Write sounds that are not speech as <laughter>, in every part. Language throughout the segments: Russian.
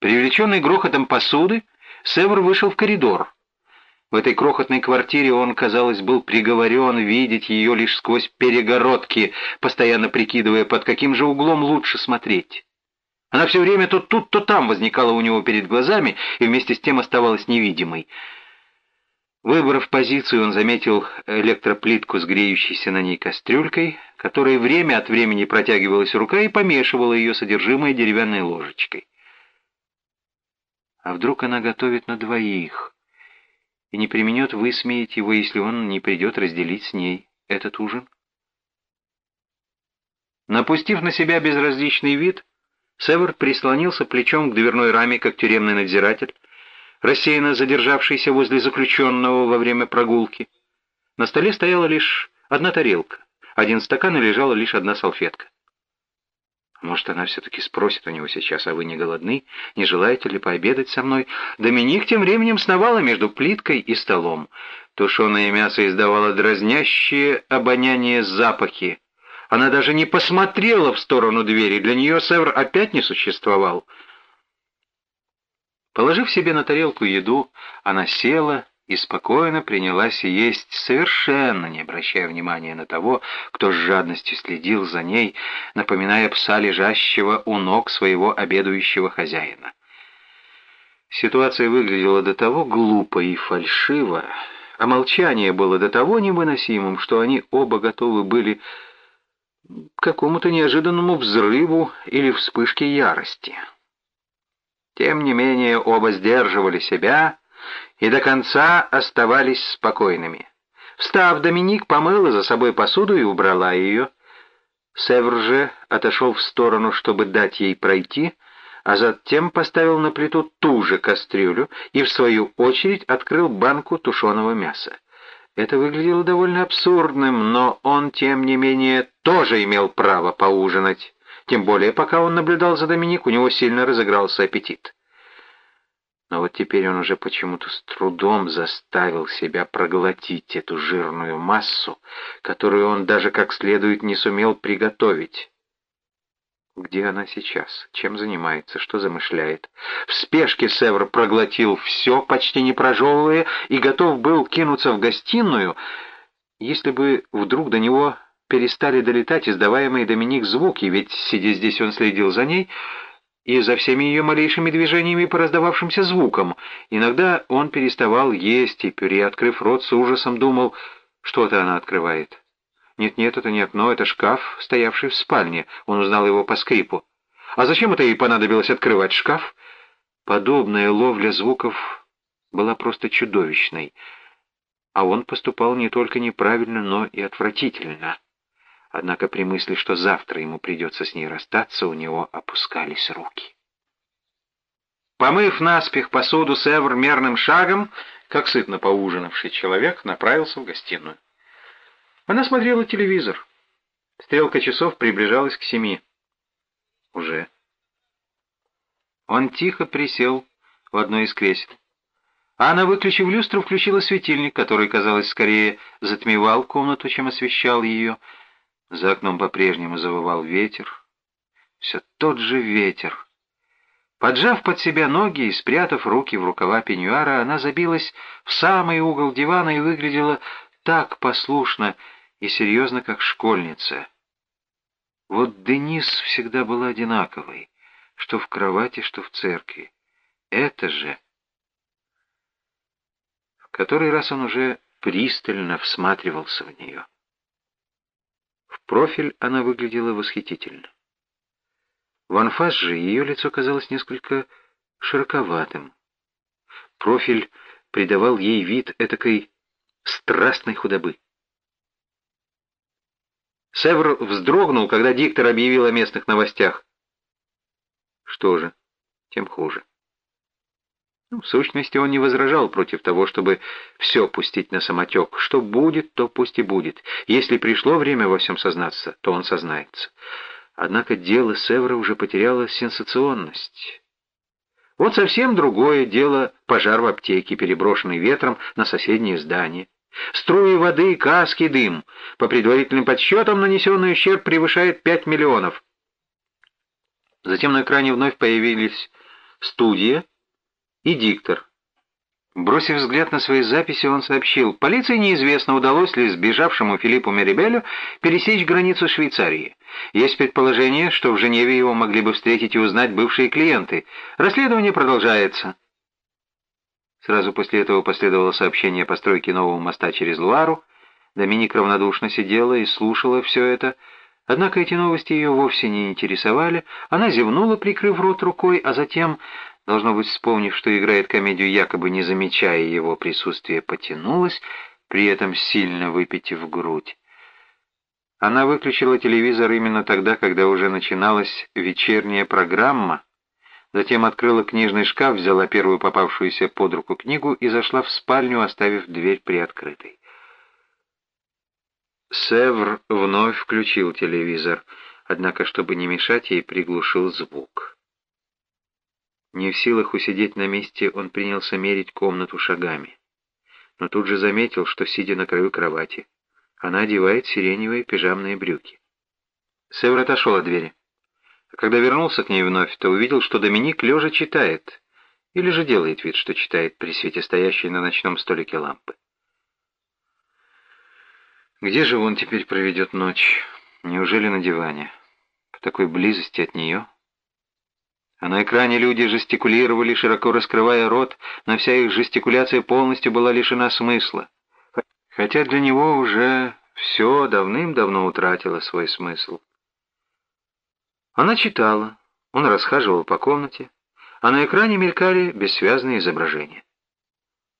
Привлеченный грохотом посуды, Север вышел в коридор. В этой крохотной квартире он, казалось, был приговорен видеть ее лишь сквозь перегородки, постоянно прикидывая, под каким же углом лучше смотреть. Она все время то тут, то там возникала у него перед глазами и вместе с тем оставалась невидимой. Выбрав позицию, он заметил электроплитку с греющейся на ней кастрюлькой, которой время от времени протягивалась рука и помешивала ее содержимое деревянной ложечкой. А вдруг она готовит на двоих и не применет высмеять его, если он не придет разделить с ней этот ужин? Напустив на себя безразличный вид, Север прислонился плечом к дверной раме, как тюремный надзиратель, рассеянно задержавшийся возле заключенного во время прогулки. На столе стояла лишь одна тарелка, один стакан и лежала лишь одна салфетка. Может, она все-таки спросит у него сейчас, а вы не голодны? Не желаете ли пообедать со мной? Доминик тем временем сновала между плиткой и столом. Тушеное мясо издавало дразнящие обоняние запахи. Она даже не посмотрела в сторону двери. Для нее Север опять не существовал. Положив себе на тарелку еду, она села и спокойно принялась есть, совершенно не обращая внимания на того, кто с жадностью следил за ней, напоминая пса, лежащего у ног своего обедающего хозяина. Ситуация выглядела до того глупо и фальшиво, а молчание было до того невыносимым, что они оба готовы были к какому-то неожиданному взрыву или вспышке ярости. Тем не менее, оба сдерживали себя и до конца оставались спокойными. Встав, Доминик помыла за собой посуду и убрала ее. Севр же отошел в сторону, чтобы дать ей пройти, а затем поставил на плиту ту же кастрюлю и, в свою очередь, открыл банку тушеного мяса. Это выглядело довольно абсурдным, но он, тем не менее, тоже имел право поужинать. Тем более, пока он наблюдал за Доминик, у него сильно разыгрался аппетит. Но вот теперь он уже почему-то с трудом заставил себя проглотить эту жирную массу, которую он даже как следует не сумел приготовить. Где она сейчас? Чем занимается? Что замышляет? В спешке Севр проглотил все, почти не прожевывая, и готов был кинуться в гостиную, если бы вдруг до него перестали долетать издаваемые Доминик звуки, ведь, сидя здесь, он следил за ней и за всеми ее малейшими движениями по раздававшимся звукам. Иногда он переставал есть и, переоткрыв рот, с ужасом думал, что-то она открывает. Нет-нет, это не окно, это шкаф, стоявший в спальне. Он узнал его по скрипу. А зачем это ей понадобилось открывать шкаф? Подобная ловля звуков была просто чудовищной. А он поступал не только неправильно, но и отвратительно. Однако при мысли, что завтра ему придется с ней расстаться, у него опускались руки. Помыв наспех посуду, Севр мерным шагом, как сытно поужинавший человек, направился в гостиную. Она смотрела телевизор. Стрелка часов приближалась к семи. Уже. Он тихо присел в одно из кресел. Анна, выключив люстру, включила светильник, который, казалось, скорее затмевал комнату, чем освещал ее, — за окном по-прежнему завывал ветер. Все тот же ветер. Поджав под себя ноги и спрятав руки в рукава пеньюара, она забилась в самый угол дивана и выглядела так послушно и серьезно, как школьница. Вот Денис всегда была одинаковой, что в кровати, что в церкви. Это же... В который раз он уже пристально всматривался в нее профиль она выглядела восхитительно. В анфас же ее лицо казалось несколько широковатым. Профиль придавал ей вид этакой страстной худобы. Севр вздрогнул, когда диктор объявил о местных новостях. Что же, тем хуже. Ну, в сущности, он не возражал против того, чтобы все пустить на самотек. Что будет, то пусть и будет. Если пришло время во всем сознаться, то он сознается. Однако дело Севра уже потеряло сенсационность. Вот совсем другое дело пожар в аптеке, переброшенный ветром на соседнее здание. Струи воды, каски, дым. По предварительным подсчетам нанесенный ущерб превышает 5 миллионов. Затем на экране вновь появились студия и диктор. Бросив взгляд на свои записи, он сообщил, полиции неизвестно, удалось ли сбежавшему Филиппу Мерибелю пересечь границу Швейцарии. Есть предположение, что в Женеве его могли бы встретить и узнать бывшие клиенты. Расследование продолжается. Сразу после этого последовало сообщение о постройке нового моста через Луару. Доминик равнодушно сидела и слушала все это, Однако эти новости ее вовсе не интересовали. Она зевнула, прикрыв рот рукой, а затем должно быть, вспомнив, что играет комедию, якобы не замечая его присутствия, потянулась, при этом сильно выпитив грудь. Она выключила телевизор именно тогда, когда уже начиналась вечерняя программа, затем открыла книжный шкаф, взяла первую попавшуюся под руку книгу и зашла в спальню, оставив дверь приоткрытой. Севр вновь включил телевизор, однако, чтобы не мешать ей, приглушил звук. Не в силах усидеть на месте, он принялся мерить комнату шагами. Но тут же заметил, что, сидя на краю кровати, она одевает сиреневые пижамные брюки. Север отошел от двери. А когда вернулся к ней вновь, то увидел, что Доминик лежа читает, или же делает вид, что читает при свете стоящей на ночном столике лампы. Где же он теперь проведет ночь? Неужели на диване? В такой близости от нее? А на экране люди жестикулировали, широко раскрывая рот, но вся их жестикуляция полностью была лишена смысла. Хотя для него уже все давным-давно утратило свой смысл. Она читала, он расхаживал по комнате, а на экране мелькали бессвязные изображения.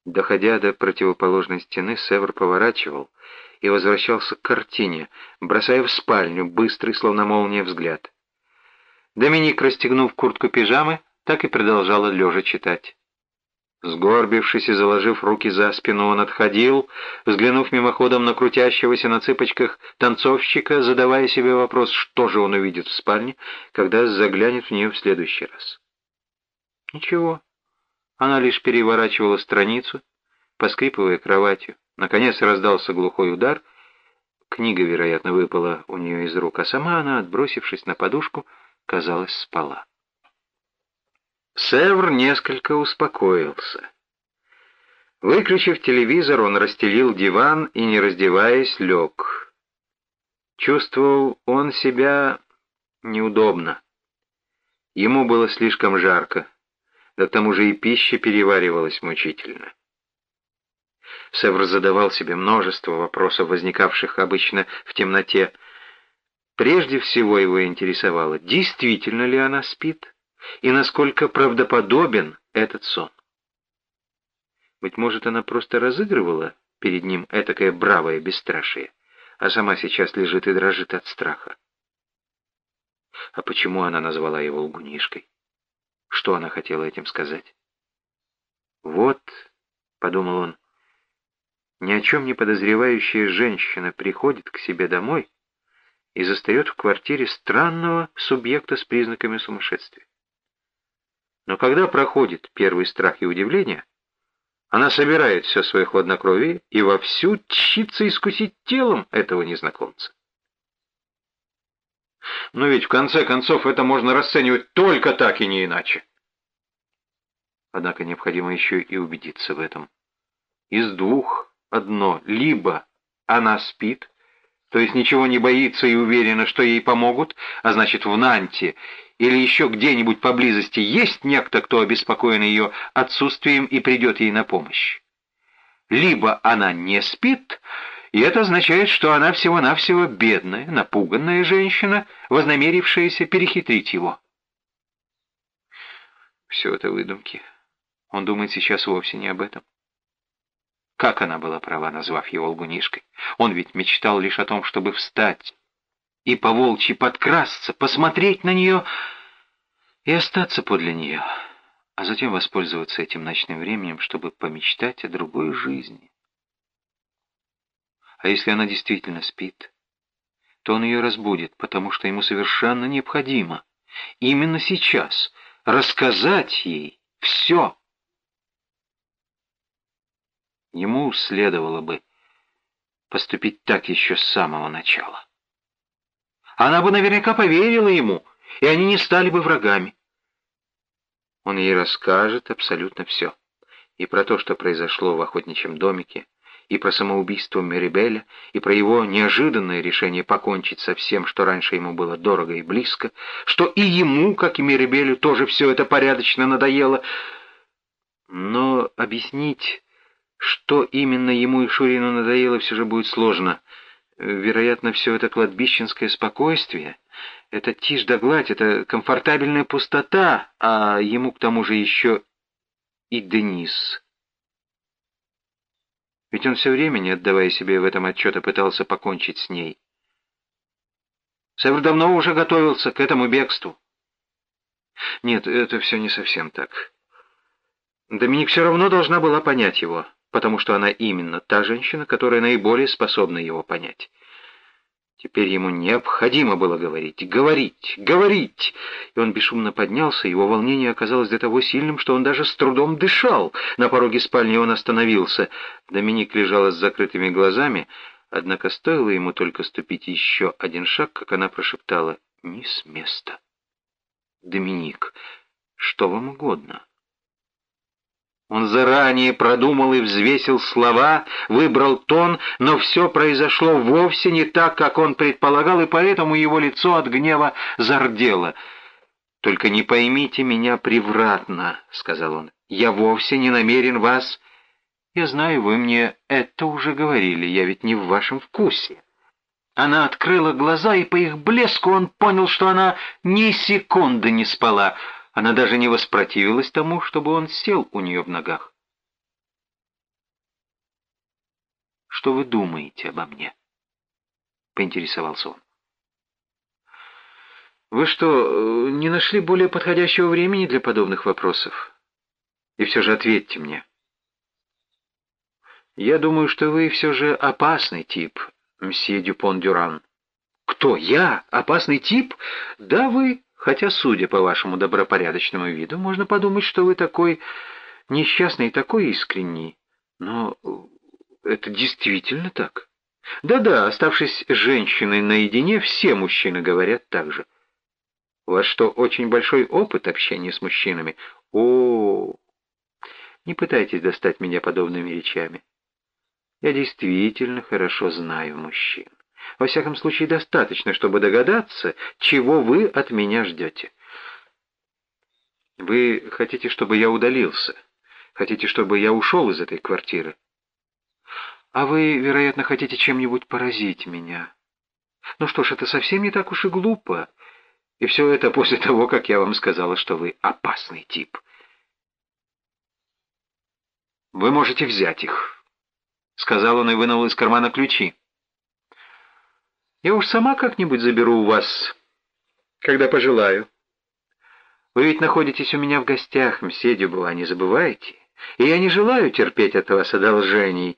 Доходя до противоположной стены, Север поворачивал и возвращался к картине, бросая в спальню быстрый, словно молния, взгляд. Доминик, расстегнув куртку пижамы, так и продолжала лежа читать. Сгорбившись и заложив руки за спину, он отходил, взглянув мимоходом на крутящегося на цыпочках танцовщика, задавая себе вопрос, что же он увидит в спальне, когда заглянет в нее в следующий раз. Ничего. Она лишь переворачивала страницу, поскрипывая кроватью. Наконец раздался глухой удар. Книга, вероятно, выпала у нее из рук, а сама она, отбросившись на подушку, казалось, спала. Севр несколько успокоился. Выключив телевизор, он расстелил диван и, не раздеваясь, лег. Чувствовал он себя неудобно. Ему было слишком жарко, да к тому же и пища переваривалась мучительно. Севр задавал себе множество вопросов, возникавших обычно в темноте, Прежде всего его интересовало, действительно ли она спит и насколько правдоподобен этот сон. Быть может, она просто разыгрывала перед ним этакое бравое бесстрашие, а сама сейчас лежит и дрожит от страха. А почему она назвала его лгунишкой? Что она хотела этим сказать? «Вот», — подумал он, — «ни о чем не подозревающая женщина приходит к себе домой» и застает в квартире странного субъекта с признаками сумасшествия. Но когда проходит первый страх и удивление, она собирает все свое хладнокровие и вовсю тщится искусить телом этого незнакомца. Но ведь в конце концов это можно расценивать только так и не иначе. Однако необходимо еще и убедиться в этом. Из двух одно. Либо она спит, то есть ничего не боится и уверена, что ей помогут, а значит в Нанте или еще где-нибудь поблизости есть некто, кто обеспокоен ее отсутствием и придет ей на помощь. Либо она не спит, и это означает, что она всего-навсего бедная, напуганная женщина, вознамерившаяся перехитрить его. Все это выдумки. Он думает сейчас вовсе не об этом. Как она была права, назвав его лгунишкой? Он ведь мечтал лишь о том, чтобы встать и по волчьи подкрасться, посмотреть на нее и остаться подле нее, а затем воспользоваться этим ночным временем, чтобы помечтать о другой жизни. А если она действительно спит, то он ее разбудит, потому что ему совершенно необходимо именно сейчас рассказать ей все. Ему следовало бы поступить так еще с самого начала. Она бы наверняка поверила ему, и они не стали бы врагами. Он ей расскажет абсолютно все. И про то, что произошло в охотничьем домике, и про самоубийство Мерибеля, и про его неожиданное решение покончить со всем, что раньше ему было дорого и близко, что и ему, как и Мерибелю, тоже все это порядочно надоело. Но объяснить, что именно ему и Шурину надоело, все же будет сложно. Вероятно, все это кладбищенское спокойствие, это тишь да гладь, это комфортабельная пустота, а ему к тому же еще и Денис. Ведь он все время, не отдавая себе в этом отчета, пытался покончить с ней. Север давно уже готовился к этому бегству. Нет, это все не совсем так. Доминик все равно должна была понять его, потому что она именно та женщина, которая наиболее способна его понять. Теперь ему необходимо было говорить, говорить, говорить. И он бесшумно поднялся, его волнение оказалось до того сильным, что он даже с трудом дышал. На пороге спальни он остановился. Доминик лежала с закрытыми глазами, однако стоило ему только ступить еще один шаг, как она прошептала «Не с места». «Доминик, что вам угодно?» Он заранее продумал и взвесил слова, выбрал тон, но все произошло вовсе не так, как он предполагал, и поэтому его лицо от гнева зардело. «Только не поймите меня превратно», — сказал он. «Я вовсе не намерен вас...» «Я знаю, вы мне это уже говорили, я ведь не в вашем вкусе». Она открыла глаза, и по их блеску он понял, что она ни секунды не спала — она даже не воспротивилась тому, чтобы он сел у нее в ногах. «Что вы думаете обо мне?» — поинтересовался он. «Вы что, не нашли более подходящего времени для подобных вопросов? И все же ответьте мне». «Я думаю, что вы все же опасный тип, мсье Дюпон-Дюран». «Кто, я? Опасный тип? Да, вы...» Хотя, судя по вашему добропорядочному виду, можно подумать, что вы такой несчастный и такой искренний. Но это действительно так. Да-да, оставшись женщиной наедине, все мужчины говорят так же. У вас что, очень большой опыт общения с мужчинами? О, не пытайтесь достать меня подобными речами. Я действительно хорошо знаю мужчин. Во всяком случае, достаточно, чтобы догадаться, чего вы от меня ждете. Вы хотите, чтобы я удалился? Хотите, чтобы я ушел из этой квартиры? А вы, вероятно, хотите чем-нибудь поразить меня. Ну что ж, это совсем не так уж и глупо. И все это после того, как я вам сказала, что вы опасный тип. Вы можете взять их, — сказал он и вынул из кармана ключи. Я уж сама как-нибудь заберу у вас, когда пожелаю. Вы ведь находитесь у меня в гостях, мсье Дюбуа, не забывайте. И я не желаю терпеть от вас одолжений.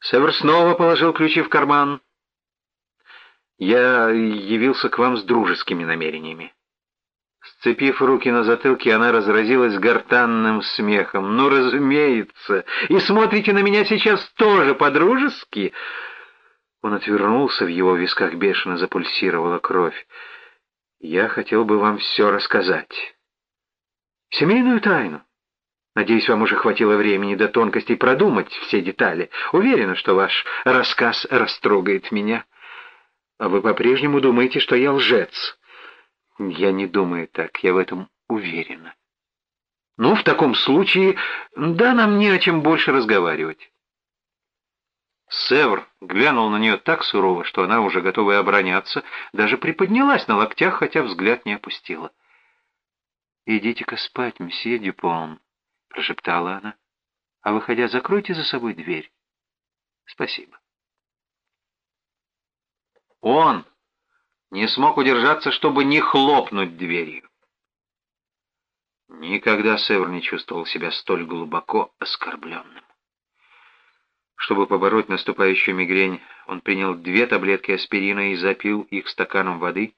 Север снова положил ключи в карман. Я явился к вам с дружескими намерениями. Сцепив руки на затылке, она разразилась гортанным смехом. «Ну, разумеется! И смотрите на меня сейчас тоже по-дружески!» Он отвернулся, в его висках бешено запульсировала кровь. «Я хотел бы вам все рассказать. Семейную тайну. Надеюсь, вам уже хватило времени до тонкостей продумать все детали. Уверена, что ваш рассказ растрогает меня. А вы по-прежнему думаете, что я лжец?» «Я не думаю так, я в этом уверена». «Ну, в таком случае, да, нам не о чем больше разговаривать». Севр глянул на нее так сурово, что она, уже готовая обороняться, даже приподнялась на локтях, хотя взгляд не опустила. «Идите-ка спать, мсье Дюпон», — прошептала она. «А выходя, закройте за собой дверь». «Спасибо». Он не смог удержаться, чтобы не хлопнуть дверью. Никогда Север не чувствовал себя столь глубоко оскорбленным. Чтобы побороть наступающую мигрень, он принял две таблетки аспирина и запил их стаканом воды,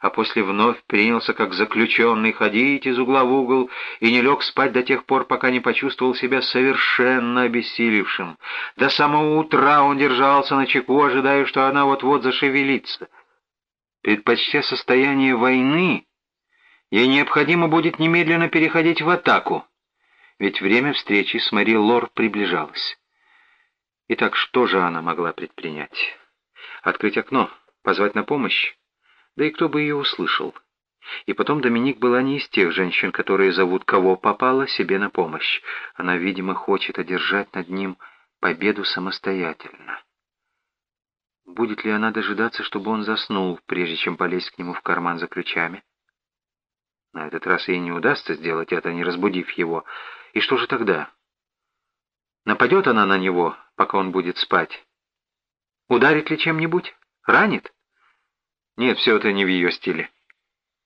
а после вновь принялся как заключенный ходить из угла в угол и не лег спать до тех пор, пока не почувствовал себя совершенно обессилевшим. До самого утра он держался на чеку, ожидая, что она вот-вот зашевелится. Предпочтя состояние войны, Ей необходимо будет немедленно переходить в атаку, ведь время встречи с Мари Лор приближалось. Итак, что же она могла предпринять? Открыть окно, позвать на помощь? Да и кто бы ее услышал? И потом Доминик была не из тех женщин, которые зовут кого попало себе на помощь. Она, видимо, хочет одержать над ним победу самостоятельно. Будет ли она дожидаться, чтобы он заснул, прежде чем полезть к нему в карман за ключами? На этот раз ей не удастся сделать это, не разбудив его. И что же тогда? Нападет она на него, пока он будет спать? Ударит ли чем-нибудь? Ранит? Нет, все это не в ее стиле.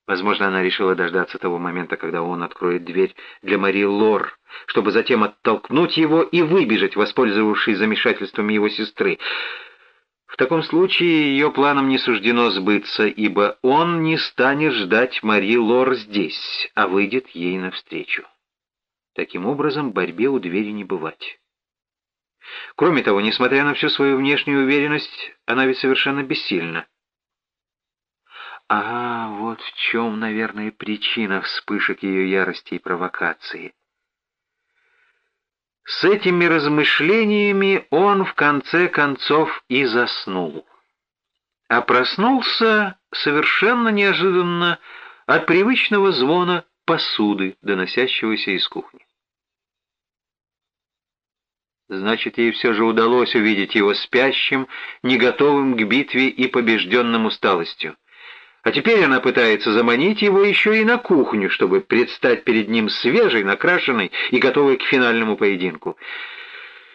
Возможно, она решила дождаться того момента, когда он откроет дверь для Мари Лор, чтобы затем оттолкнуть его и выбежать, воспользовавшись замешательством его сестры. В таком случае ее планам не суждено сбыться, ибо он не станет ждать Мари Лор здесь, а выйдет ей навстречу. Таким образом, борьбе у двери не бывать. Кроме того, несмотря на всю свою внешнюю уверенность, она ведь совершенно бессильна. А вот в чем, наверное, причина вспышек ее ярости и провокации. С этими размышлениями он в конце концов и заснул. А проснулся совершенно неожиданно от привычного звона посуды, доносящегося из кухни. Значит, ей все же удалось увидеть его спящим, не готовым к битве и побежденным усталостью. А теперь она пытается заманить его еще и на кухню, чтобы предстать перед ним свежей, накрашенной и готовой к финальному поединку.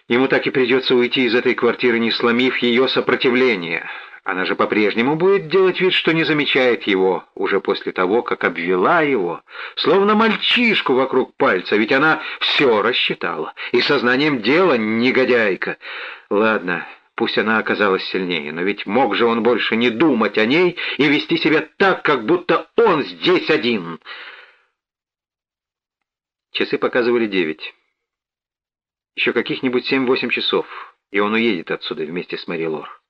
Ему так и придется уйти из этой квартиры, не сломив ее сопротивление. Она же по-прежнему будет делать вид, что не замечает его, уже после того, как обвела его, словно мальчишку вокруг пальца, ведь она все рассчитала, и сознанием дела негодяйка. Ладно, Пусть она оказалась сильнее, но ведь мог же он больше не думать о ней и вести себя так, как будто он здесь один. Часы показывали девять. Еще каких-нибудь семь-восемь часов, и он уедет отсюда вместе с Мэри Лор.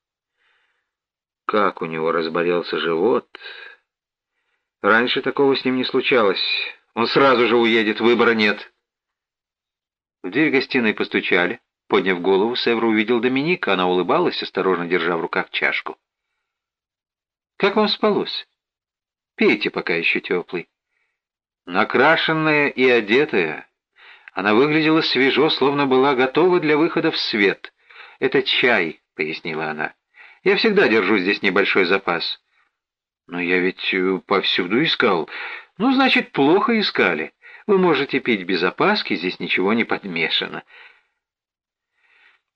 Как у него разболелся живот. Раньше такого с ним не случалось. Он сразу же уедет, выбора нет. В дверь гостиной постучали. Подняв голову, Север увидел Доминика. Она улыбалась, осторожно держа в руках чашку. «Как вам спалось? Пейте, пока еще теплый». Накрашенная и одетая, она выглядела свежо, словно была готова для выхода в свет. «Это чай», — пояснила она. «Я всегда держу здесь небольшой запас». «Но я ведь э, повсюду искал». «Ну, значит, плохо искали. Вы можете пить без опаски, здесь ничего не подмешано».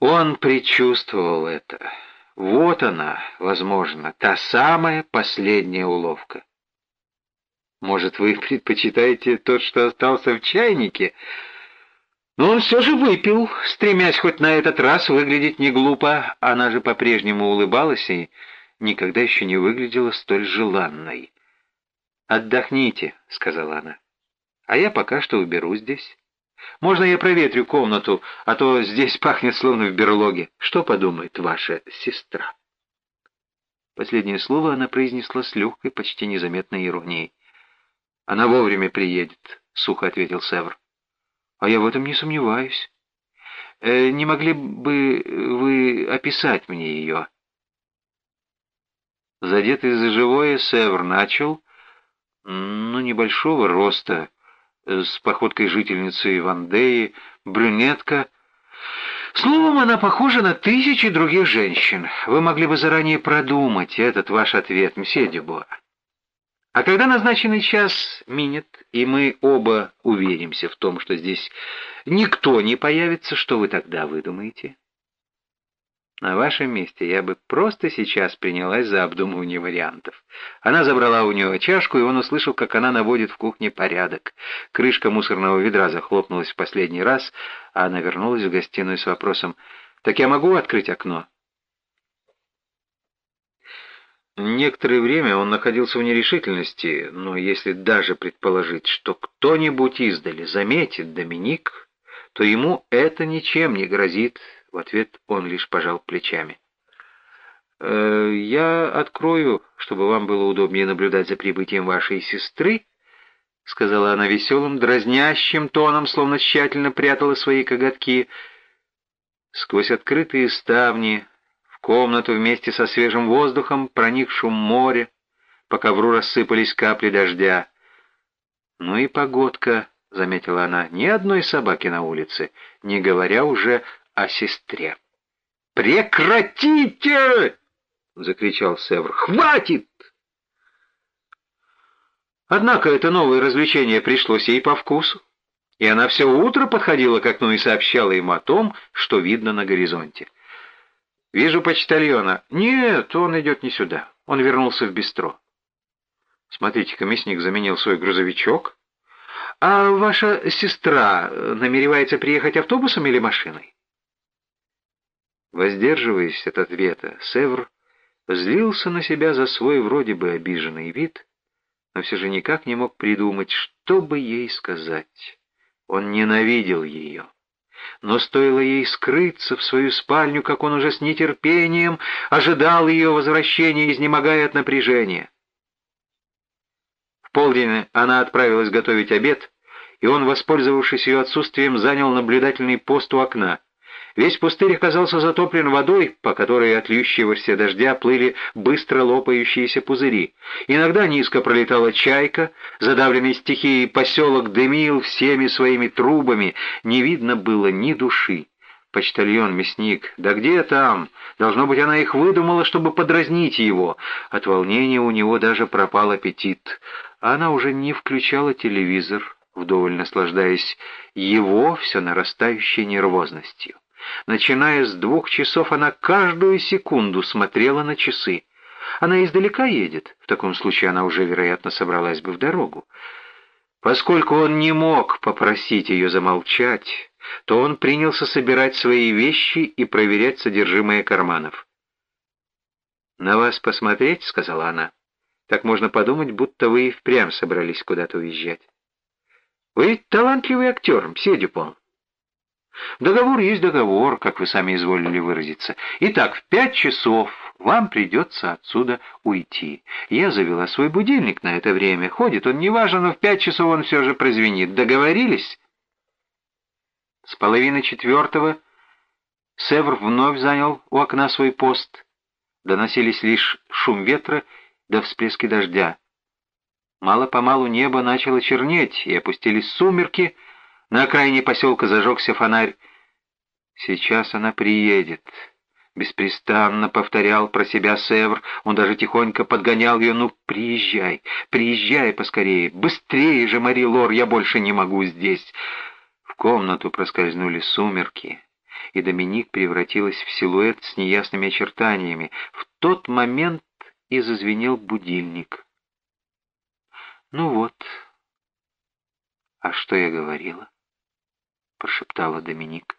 Он предчувствовал это. Вот она, возможно, та самая последняя уловка. Может, вы <laughs> предпочитаете тот, что остался в чайнике? Но он все же выпил, стремясь хоть на этот раз выглядеть не глупо. Она же по-прежнему улыбалась и никогда еще не выглядела столь желанной. «Отдохните», — сказала она, — «а я пока что уберу здесь». Можно я проветрю комнату, а то здесь пахнет словно в берлоге. Что подумает ваша сестра?» Последнее слово она произнесла с легкой, почти незаметной иронией. «Она вовремя приедет», — сухо ответил Севр. «А я в этом не сомневаюсь. Э, не могли бы вы описать мне ее?» Задетый за живое, Севр начал, ну, небольшого роста, с походкой жительницы Вандеи, брюнетка. Словом, она похожа на тысячи других женщин. Вы могли бы заранее продумать этот ваш ответ, мсье Дюбуа. А когда назначенный час минет, и мы оба уверимся в том, что здесь никто не появится, что вы тогда выдумаете? На вашем месте я бы просто сейчас принялась за обдумывание вариантов. Она забрала у него чашку, и он услышал, как она наводит в кухне порядок. Крышка мусорного ведра захлопнулась в последний раз, а она вернулась в гостиную с вопросом «Так я могу открыть окно?» Некоторое время он находился в нерешительности, но если даже предположить, что кто-нибудь издали заметит Доминик, то ему это ничем не грозит, в ответ он лишь пожал плечами. «Э, «Я открою, чтобы вам было удобнее наблюдать за прибытием вашей сестры, сказала она веселым, дразнящим тоном, словно тщательно прятала свои коготки. Сквозь открытые ставни комнату вместе со свежим воздухом проник моря, по ковру рассыпались капли дождя. «Ну и погодка», — заметила она, — «ни одной собаки на улице, не говоря уже о сестре». «Прекратите!» — закричал Севр. «Хватит!» Однако это новое развлечение пришлось ей по вкусу, и она все утро подходила к окну и сообщала ему о том, что видно на горизонте. «Вижу почтальона». «Нет, он идет не сюда. Он вернулся в бистро». «Смотрите-ка, мясник заменил свой грузовичок. А ваша сестра намеревается приехать автобусом или машиной?» Воздерживаясь от ответа, Севр злился на себя за свой вроде бы обиженный вид, но все же никак не мог придумать, что бы ей сказать. Он ненавидел ее. Но стоило ей скрыться в свою спальню, как он уже с нетерпением ожидал ее возвращения, изнемогая от напряжения. В полдень она отправилась готовить обед, и он, воспользовавшись ее отсутствием, занял наблюдательный пост у окна. Весь пустырь оказался затоплен водой, по которой от льющегося дождя плыли быстро лопающиеся пузыри. Иногда низко пролетала чайка, задавленный стихией поселок дымил всеми своими трубами, не видно было ни души. Почтальон, мясник, да где там? Должно быть, она их выдумала, чтобы подразнить его. От волнения у него даже пропал аппетит. Она уже не включала телевизор, вдоволь наслаждаясь его все нарастающей нервозностью. Начиная с двух часов, она каждую секунду смотрела на часы. Она издалека едет, в таком случае она уже, вероятно, собралась бы в дорогу. Поскольку он не мог попросить ее замолчать, то он принялся собирать свои вещи и проверять содержимое карманов. «На вас посмотреть?» — сказала она. «Так можно подумать, будто вы и впрямь собрались куда-то уезжать. Вы талантливый актер, мсье Дюпон. Договор есть договор, как вы сами изволили выразиться. Итак, в пять часов вам придется отсюда уйти. Я завела свой будильник на это время. Ходит он неважно, но в пять часов он все же прозвенит. Договорились? С половины четвертого Севр вновь занял у окна свой пост. Доносились лишь шум ветра да всплески дождя. Мало-помалу небо начало чернеть, и опустились сумерки — на окраине поселка зажегся фонарь. «Сейчас она приедет», — беспрестанно повторял про себя Севр. Он даже тихонько подгонял ее. «Ну, приезжай, приезжай поскорее, быстрее же, Мари Лор, я больше не могу здесь». В комнату проскользнули сумерки, и Доминик превратилась в силуэт с неясными очертаниями. В тот момент и зазвенел будильник. «Ну вот, а что я говорила?» — прошептала Доминик.